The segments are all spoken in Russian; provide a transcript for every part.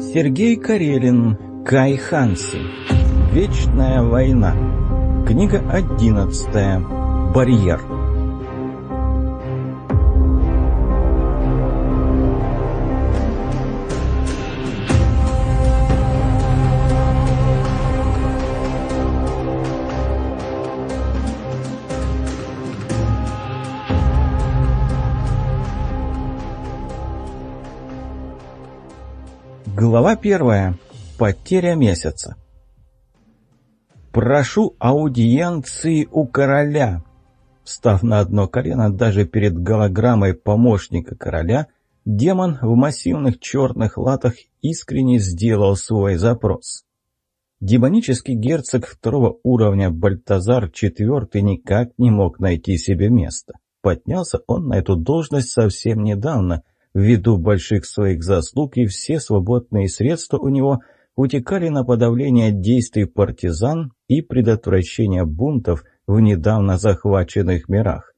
Сергей Карелин, Кай Ханси. Вечная война. Книга одиннадцатая. Барьер. Глава первая. Потеря месяца. «Прошу аудиенции у короля!» Встав на одно колено даже перед голограммой помощника короля, демон в массивных черных латах искренне сделал свой запрос. Демонический герцог второго уровня Бальтазар IV никак не мог найти себе места. Поднялся он на эту должность совсем недавно – Ввиду больших своих заслуг и все свободные средства у него утекали на подавление действий партизан и предотвращение бунтов в недавно захваченных мирах.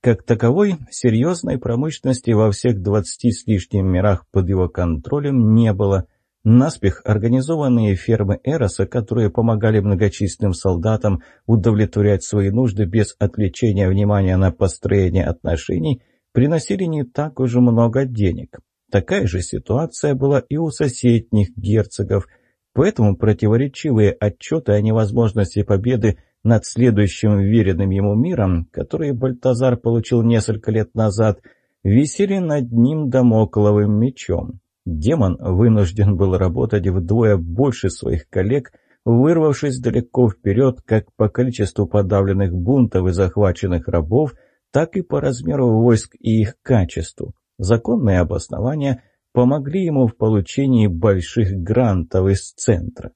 Как таковой, серьезной промышленности во всех двадцати с лишним мирах под его контролем не было. Наспех организованные фермы Эроса, которые помогали многочисленным солдатам удовлетворять свои нужды без отвлечения внимания на построение отношений – приносили не так уж много денег. Такая же ситуация была и у соседних герцогов, поэтому противоречивые отчеты о невозможности победы над следующим веренным ему миром, который Бальтазар получил несколько лет назад, висели над ним домокловым мечом. Демон вынужден был работать вдвое больше своих коллег, вырвавшись далеко вперед как по количеству подавленных бунтов и захваченных рабов – так и по размеру войск и их качеству. Законные обоснования помогли ему в получении больших грантов из центра.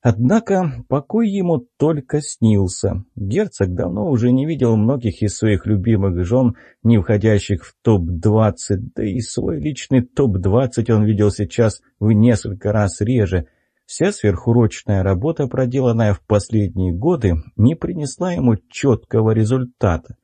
Однако покой ему только снился. Герцог давно уже не видел многих из своих любимых жен, не входящих в топ-20, да и свой личный топ-20 он видел сейчас в несколько раз реже. Вся сверхурочная работа, проделанная в последние годы, не принесла ему четкого результата.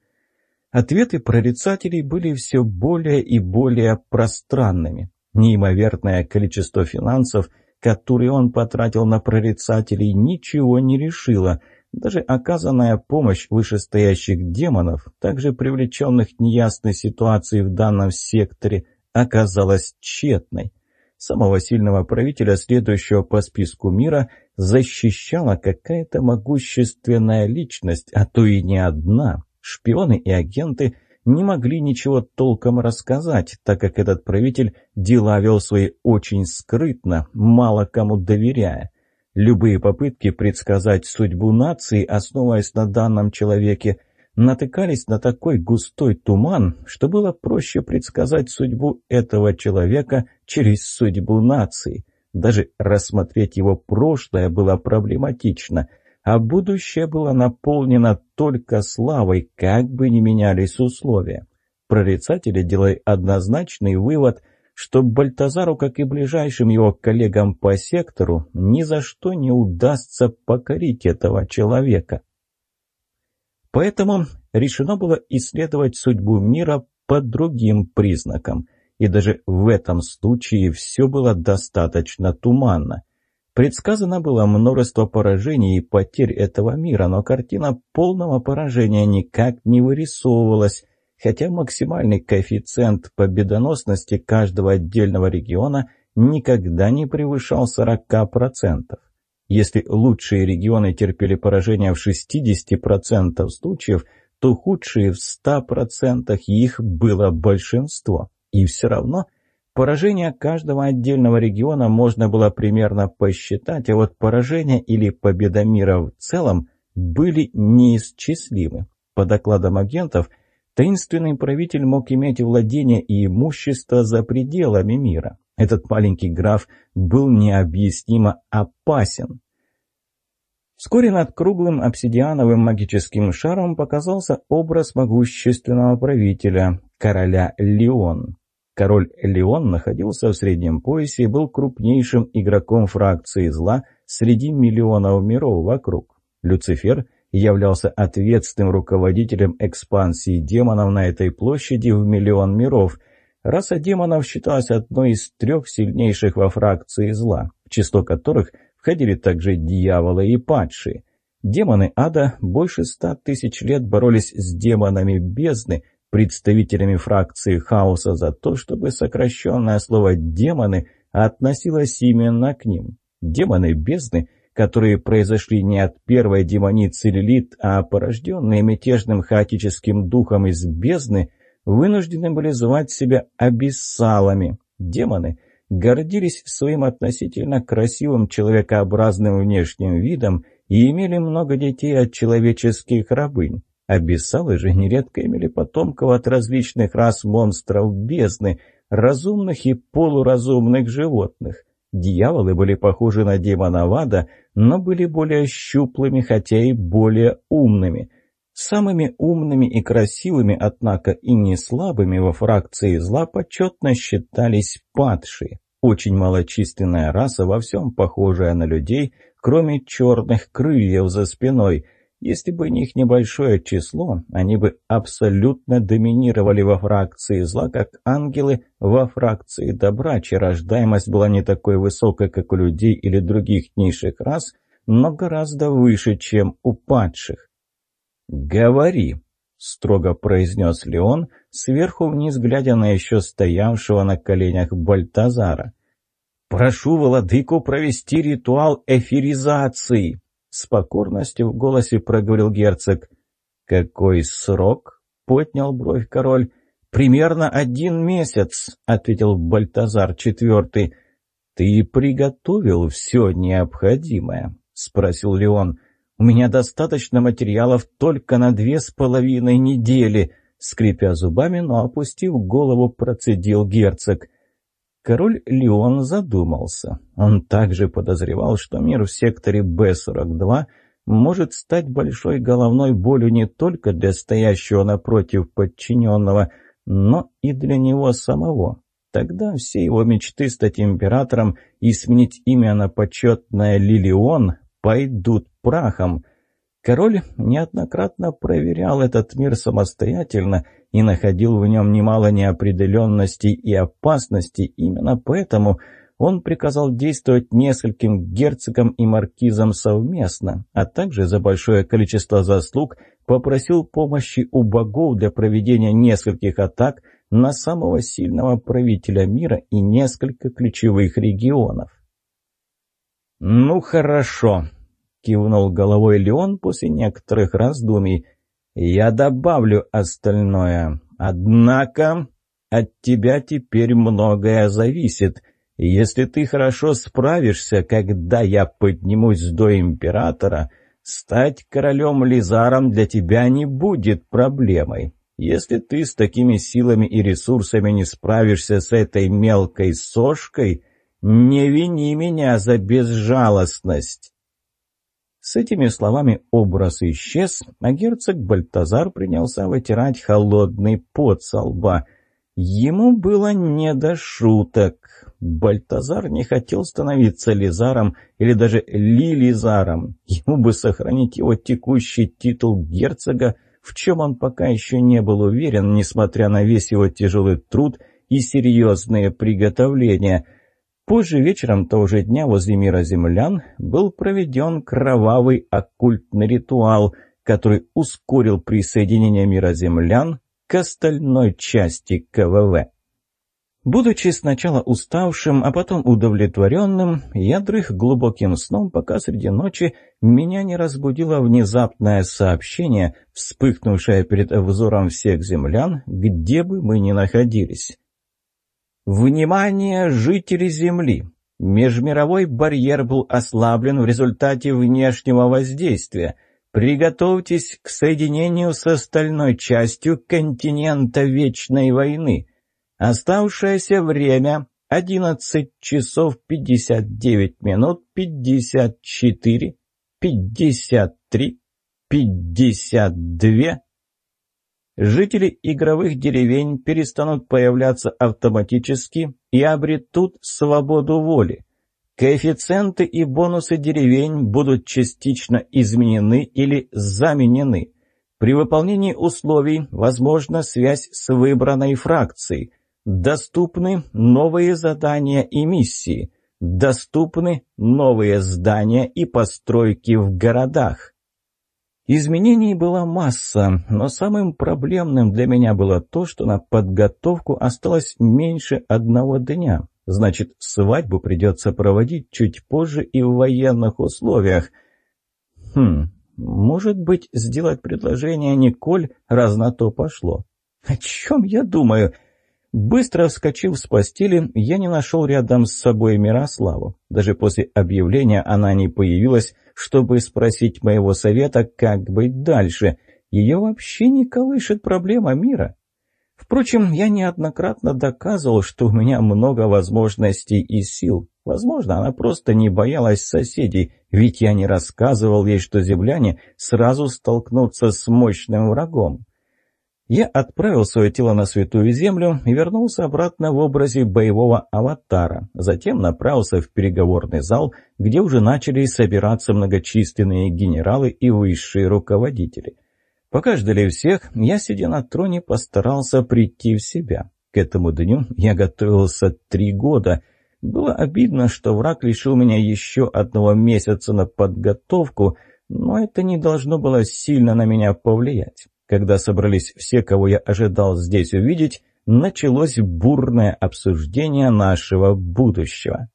Ответы прорицателей были все более и более пространными. Неимоверное количество финансов, которые он потратил на прорицателей, ничего не решило. Даже оказанная помощь вышестоящих демонов, также привлеченных неясной ситуацией в данном секторе, оказалась тщетной. Самого сильного правителя, следующего по списку мира, защищала какая-то могущественная личность, а то и не одна, Шпионы и агенты не могли ничего толком рассказать, так как этот правитель дела вел свои очень скрытно, мало кому доверяя. Любые попытки предсказать судьбу нации, основываясь на данном человеке, натыкались на такой густой туман, что было проще предсказать судьбу этого человека через судьбу нации. Даже рассмотреть его прошлое было проблематично – а будущее было наполнено только славой, как бы ни менялись условия. Прорицатели делали однозначный вывод, что Бальтазару, как и ближайшим его коллегам по сектору, ни за что не удастся покорить этого человека. Поэтому решено было исследовать судьбу мира по другим признакам, и даже в этом случае все было достаточно туманно – Предсказано было множество поражений и потерь этого мира, но картина полного поражения никак не вырисовывалась, хотя максимальный коэффициент победоносности каждого отдельного региона никогда не превышал 40%. Если лучшие регионы терпели поражение в 60% случаев, то худшие в 100% их было большинство. И все равно Поражение каждого отдельного региона можно было примерно посчитать, а вот поражение или победа мира в целом были неисчислимы. По докладам агентов, таинственный правитель мог иметь владение и имущество за пределами мира. Этот маленький граф был необъяснимо опасен. Вскоре над круглым обсидиановым магическим шаром показался образ могущественного правителя, короля Леон. Король Леон находился в среднем поясе и был крупнейшим игроком фракции зла среди миллионов миров вокруг. Люцифер являлся ответственным руководителем экспансии демонов на этой площади в миллион миров, Раса демонов считалась одной из трех сильнейших во фракции зла, в число которых входили также дьяволы и падшие. Демоны ада больше ста тысяч лет боролись с демонами бездны, представителями фракции хаоса за то, чтобы сокращенное слово «демоны» относилось именно к ним. Демоны бездны, которые произошли не от первой демоницы Лилит, а порожденные мятежным хаотическим духом из бездны, вынуждены были звать себя абиссалами. Демоны гордились своим относительно красивым человекообразным внешним видом и имели много детей от человеческих рабынь. Абиссалы же нередко имели потомков от различных рас монстров бездны, разумных и полуразумных животных. Дьяволы были похожи на демона Вада, но были более щуплыми, хотя и более умными. Самыми умными и красивыми, однако и не слабыми во фракции зла почетно считались падшие. Очень малочисленная раса, во всем похожая на людей, кроме черных крыльев за спиной. Если бы не их небольшое число, они бы абсолютно доминировали во фракции зла, как ангелы во фракции добра, чья рождаемость была не такой высокой, как у людей или других низших рас, но гораздо выше, чем у падших. «Говори», — строго произнес Леон, сверху вниз глядя на еще стоявшего на коленях Бальтазара. «Прошу владыку провести ритуал эфиризации», — с покорностью в голосе проговорил герцог. «Какой срок?» — поднял бровь король. «Примерно один месяц», — ответил Бальтазар четвертый. «Ты приготовил все необходимое?» — спросил Леон. «У меня достаточно материалов только на две с половиной недели», — скрипя зубами, но опустив голову, процедил герцог. Король Леон задумался. Он также подозревал, что мир в секторе Б-42 может стать большой головной болью не только для стоящего напротив подчиненного, но и для него самого. Тогда все его мечты стать императором и сменить имя на почетное Лилион пойдут прахом. Король неоднократно проверял этот мир самостоятельно и находил в нем немало неопределенностей и опасностей. Именно поэтому он приказал действовать нескольким герцогам и маркизам совместно, а также за большое количество заслуг попросил помощи у богов для проведения нескольких атак на самого сильного правителя мира и несколько ключевых регионов. «Ну хорошо», — кивнул головой Леон после некоторых раздумий. Я добавлю остальное. Однако от тебя теперь многое зависит. Если ты хорошо справишься, когда я поднимусь до императора, стать королем Лизаром для тебя не будет проблемой. Если ты с такими силами и ресурсами не справишься с этой мелкой сошкой, не вини меня за безжалостность. С этими словами образ исчез, а герцог Бальтазар принялся вытирать холодный пот со лба. Ему было не до шуток. Бальтазар не хотел становиться Лизаром или даже Лилизаром. Ему бы сохранить его текущий титул герцога, в чем он пока еще не был уверен, несмотря на весь его тяжелый труд и серьезные приготовления – Позже вечером того же дня возле мира землян был проведен кровавый оккультный ритуал, который ускорил присоединение мира землян к остальной части КВВ. Будучи сначала уставшим, а потом удовлетворенным, я дрых глубоким сном, пока среди ночи меня не разбудило внезапное сообщение, вспыхнувшее перед взором всех землян, где бы мы ни находились. Внимание, жители Земли! Межмировой барьер был ослаблен в результате внешнего воздействия. Приготовьтесь к соединению с остальной частью континента Вечной войны. Оставшееся время 11 часов 59 минут 54, 53, 52, жители игровых деревень перестанут появляться автоматически и обретут свободу воли. Коэффициенты и бонусы деревень будут частично изменены или заменены. При выполнении условий возможна связь с выбранной фракцией. Доступны новые задания и миссии. Доступны новые здания и постройки в городах. Изменений была масса, но самым проблемным для меня было то, что на подготовку осталось меньше одного дня. Значит, свадьбу придется проводить чуть позже и в военных условиях. Хм, может быть, сделать предложение Николь, раз на то пошло. О чем я думаю? Быстро вскочив с постели, я не нашел рядом с собой Мирославу. Даже после объявления она не появилась, чтобы спросить моего совета, как быть дальше. Ее вообще не колышет проблема мира. Впрочем, я неоднократно доказывал, что у меня много возможностей и сил. Возможно, она просто не боялась соседей, ведь я не рассказывал ей, что земляне сразу столкнутся с мощным врагом. Я отправил свое тело на святую землю и вернулся обратно в образе боевого аватара. Затем направился в переговорный зал, где уже начали собираться многочисленные генералы и высшие руководители. Пока ждали всех, я, сидя на троне, постарался прийти в себя. К этому дню я готовился три года. Было обидно, что враг лишил меня еще одного месяца на подготовку, но это не должно было сильно на меня повлиять. Когда собрались все, кого я ожидал здесь увидеть, началось бурное обсуждение нашего будущего.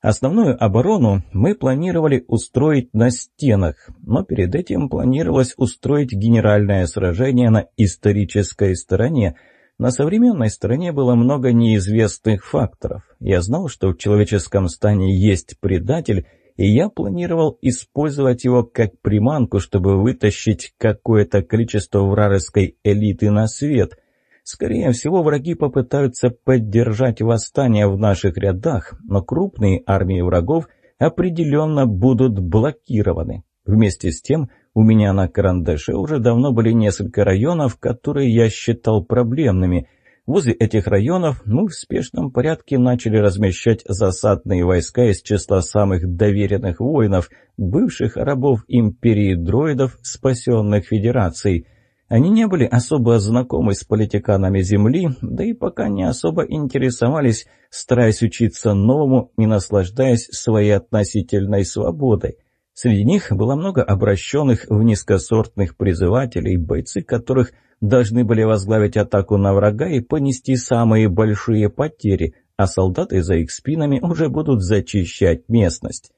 Основную оборону мы планировали устроить на стенах, но перед этим планировалось устроить генеральное сражение на исторической стороне. На современной стороне было много неизвестных факторов. Я знал, что в человеческом стане есть предатель, и я планировал использовать его как приманку, чтобы вытащить какое-то количество вражеской элиты на свет. Скорее всего, враги попытаются поддержать восстание в наших рядах, но крупные армии врагов определенно будут блокированы. Вместе с тем, у меня на карандаше уже давно были несколько районов, которые я считал проблемными – Возле этих районов мы в спешном порядке начали размещать засадные войска из числа самых доверенных воинов, бывших рабов империи дроидов, спасенных Федерацией. Они не были особо знакомы с политиканами Земли, да и пока не особо интересовались, стараясь учиться новому и наслаждаясь своей относительной свободой. Среди них было много обращенных в низкосортных призывателей, бойцы которых – должны были возглавить атаку на врага и понести самые большие потери, а солдаты за их спинами уже будут зачищать местность.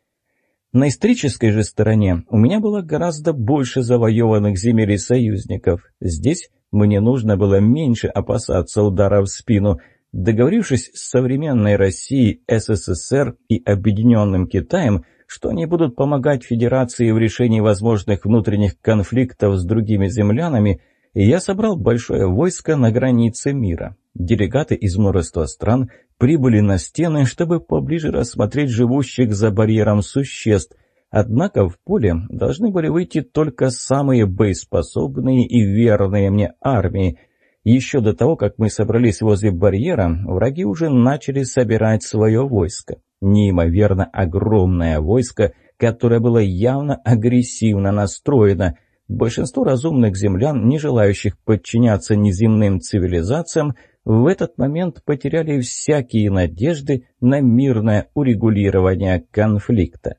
На исторической же стороне у меня было гораздо больше завоеванных земель и союзников. Здесь мне нужно было меньше опасаться удара в спину. Договорившись с современной Россией, СССР и Объединенным Китаем, что они будут помогать Федерации в решении возможных внутренних конфликтов с другими землянами – я собрал большое войско на границе мира. Делегаты из множества стран прибыли на стены, чтобы поближе рассмотреть живущих за барьером существ. Однако в поле должны были выйти только самые боеспособные и верные мне армии. Еще до того, как мы собрались возле барьера, враги уже начали собирать свое войско. Неимоверно огромное войско, которое было явно агрессивно настроено – Большинство разумных землян, не желающих подчиняться неземным цивилизациям, в этот момент потеряли всякие надежды на мирное урегулирование конфликта.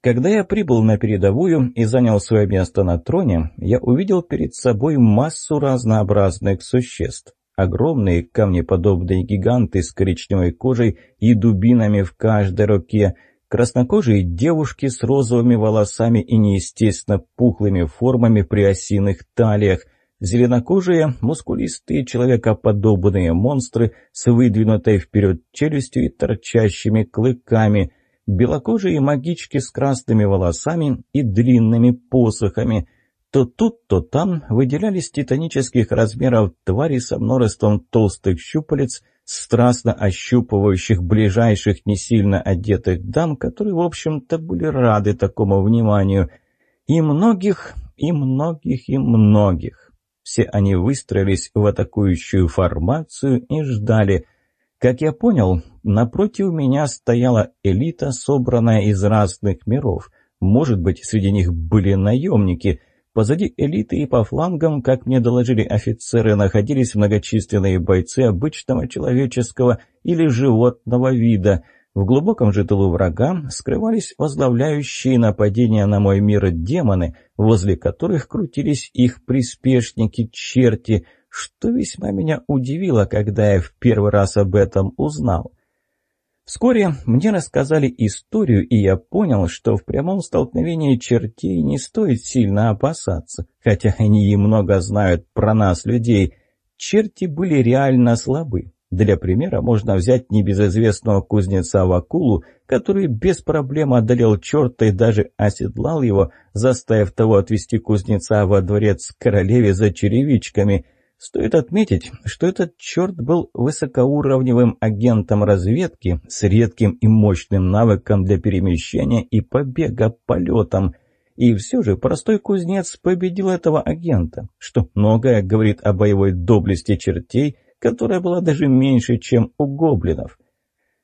Когда я прибыл на передовую и занял свое место на троне, я увидел перед собой массу разнообразных существ. Огромные камнеподобные гиганты с коричневой кожей и дубинами в каждой руке – Краснокожие девушки с розовыми волосами и неестественно пухлыми формами при осиных талиях, зеленокожие, мускулистые, человекоподобные монстры с выдвинутой вперед челюстью и торчащими клыками, белокожие магички с красными волосами и длинными посохами. То тут, то там выделялись титанических размеров твари со множеством толстых щупалец – страстно ощупывающих ближайших не сильно одетых дам, которые, в общем-то, были рады такому вниманию. И многих, и многих, и многих. Все они выстроились в атакующую формацию и ждали. Как я понял, напротив меня стояла элита, собранная из разных миров. Может быть, среди них были наемники – Позади элиты и по флангам, как мне доложили офицеры, находились многочисленные бойцы обычного человеческого или животного вида. В глубоком же тылу врага скрывались возглавляющие нападения на мой мир демоны, возле которых крутились их приспешники-черти, что весьма меня удивило, когда я в первый раз об этом узнал. Вскоре мне рассказали историю, и я понял, что в прямом столкновении чертей не стоит сильно опасаться, хотя они и много знают про нас, людей. Черти были реально слабы. Для примера можно взять небезызвестного кузнеца Вакулу, который без проблем одолел черта и даже оседлал его, заставив того отвести кузнеца во дворец королеве за черевичками – Стоит отметить, что этот черт был высокоуровневым агентом разведки с редким и мощным навыком для перемещения и побега полетом. И все же простой кузнец победил этого агента, что многое говорит о боевой доблести чертей, которая была даже меньше, чем у гоблинов.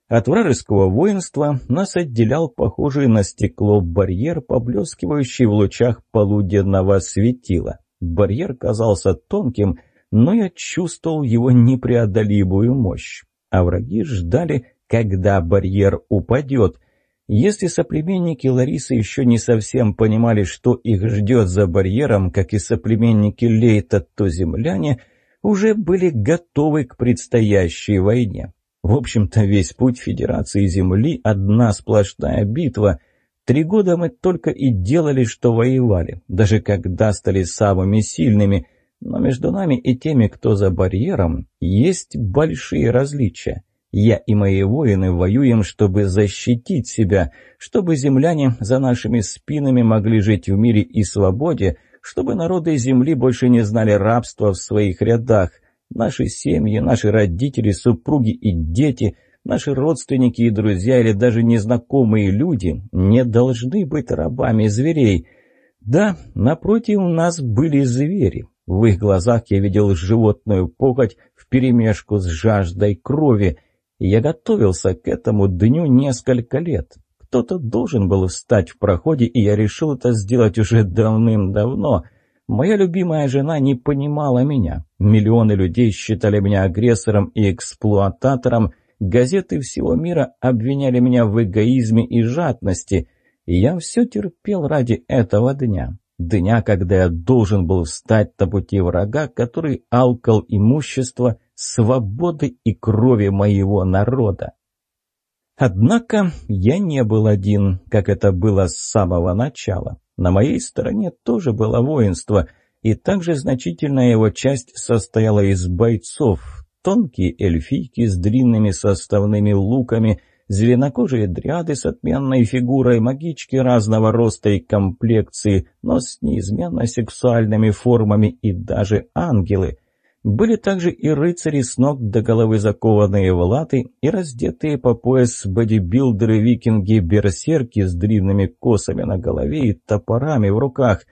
От вражеского воинства нас отделял похожий на стекло барьер, поблескивающий в лучах полуденного светила. Барьер казался тонким, но я чувствовал его непреодолимую мощь. А враги ждали, когда барьер упадет. Если соплеменники Ларисы еще не совсем понимали, что их ждет за барьером, как и соплеменники Лейта, то земляне уже были готовы к предстоящей войне. В общем-то, весь путь Федерации Земли – одна сплошная битва. Три года мы только и делали, что воевали, даже когда стали самыми сильными – но между нами и теми, кто за барьером, есть большие различия. Я и мои воины воюем, чтобы защитить себя, чтобы земляне за нашими спинами могли жить в мире и свободе, чтобы народы земли больше не знали рабства в своих рядах. Наши семьи, наши родители, супруги и дети, наши родственники и друзья или даже незнакомые люди не должны быть рабами зверей. Да, напротив нас были звери, в их глазах я видел животную похоть вперемешку с жаждой крови. Я готовился к этому дню несколько лет. Кто-то должен был встать в проходе, и я решил это сделать уже давным-давно. Моя любимая жена не понимала меня. Миллионы людей считали меня агрессором и эксплуататором. Газеты всего мира обвиняли меня в эгоизме и жадности. И я все терпел ради этого дня. Дня, когда я должен был встать на пути врага, который алкал имущество, свободы и крови моего народа. Однако я не был один, как это было с самого начала. На моей стороне тоже было воинство, и также значительная его часть состояла из бойцов, тонкие эльфийки с длинными составными луками – зеленокожие дряды с отменной фигурой, магички разного роста и комплекции, но с неизменно сексуальными формами и даже ангелы. Были также и рыцари с ног до головы закованные в латы и раздетые по пояс бодибилдеры-викинги-берсерки с длинными косами на голове и топорами в руках.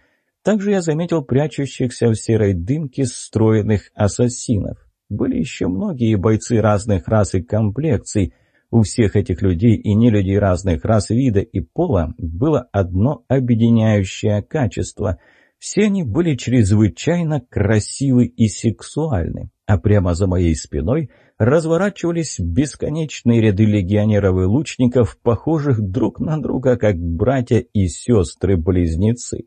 Также я заметил прячущихся в серой дымке стройных ассасинов. Были еще многие бойцы разных рас и комплекций – у всех этих людей и не людей разных рас, вида и пола было одно объединяющее качество. Все они были чрезвычайно красивы и сексуальны, а прямо за моей спиной разворачивались бесконечные ряды легионеров и лучников, похожих друг на друга, как братья и сестры-близнецы.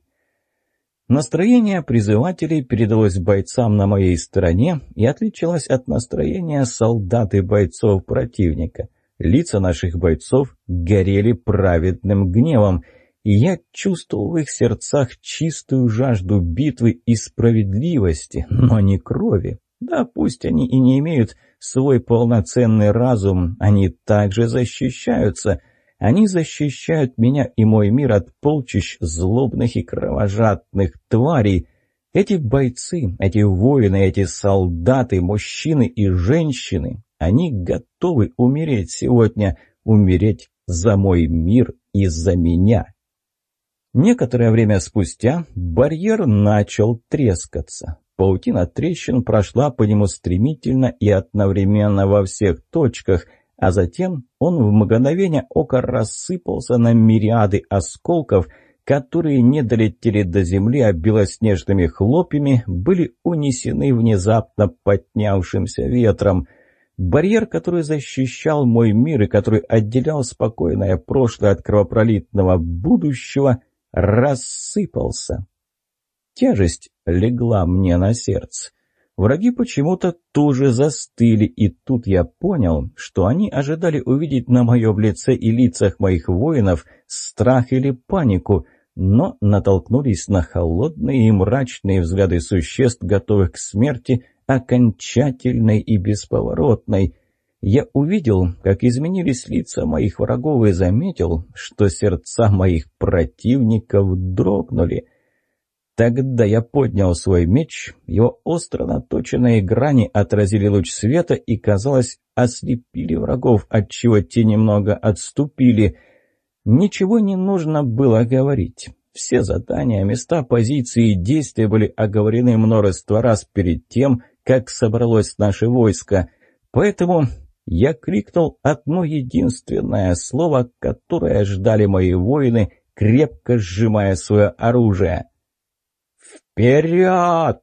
Настроение призывателей передалось бойцам на моей стороне и отличалось от настроения солдат и бойцов противника. Лица наших бойцов горели праведным гневом, и я чувствовал в их сердцах чистую жажду битвы и справедливости, но не крови. Да, пусть они и не имеют свой полноценный разум, они также защищаются. Они защищают меня и мой мир от полчищ злобных и кровожадных тварей. Эти бойцы, эти воины, эти солдаты, мужчины и женщины, они готовы умереть сегодня, умереть за мой мир и за меня. Некоторое время спустя барьер начал трескаться. Паутина трещин прошла по нему стремительно и одновременно во всех точках, а затем он в мгновение ока рассыпался на мириады осколков, которые не долетели до земли, а белоснежными хлопьями были унесены внезапно поднявшимся ветром. Барьер, который защищал мой мир и который отделял спокойное прошлое от кровопролитного будущего, рассыпался. Тяжесть легла мне на сердце. Враги почему-то тоже застыли, и тут я понял, что они ожидали увидеть на моем лице и лицах моих воинов страх или панику, но натолкнулись на холодные и мрачные взгляды существ, готовых к смерти, окончательной и бесповоротной. Я увидел, как изменились лица моих врагов и заметил, что сердца моих противников дрогнули — Тогда я поднял свой меч, его остро наточенные грани отразили луч света и, казалось, ослепили врагов, отчего те немного отступили. Ничего не нужно было говорить. Все задания, места, позиции и действия были оговорены множество раз перед тем, как собралось наше войско. Поэтому я крикнул одно единственное слово, которое ждали мои воины, крепко сжимая свое оружие. «Вперед!»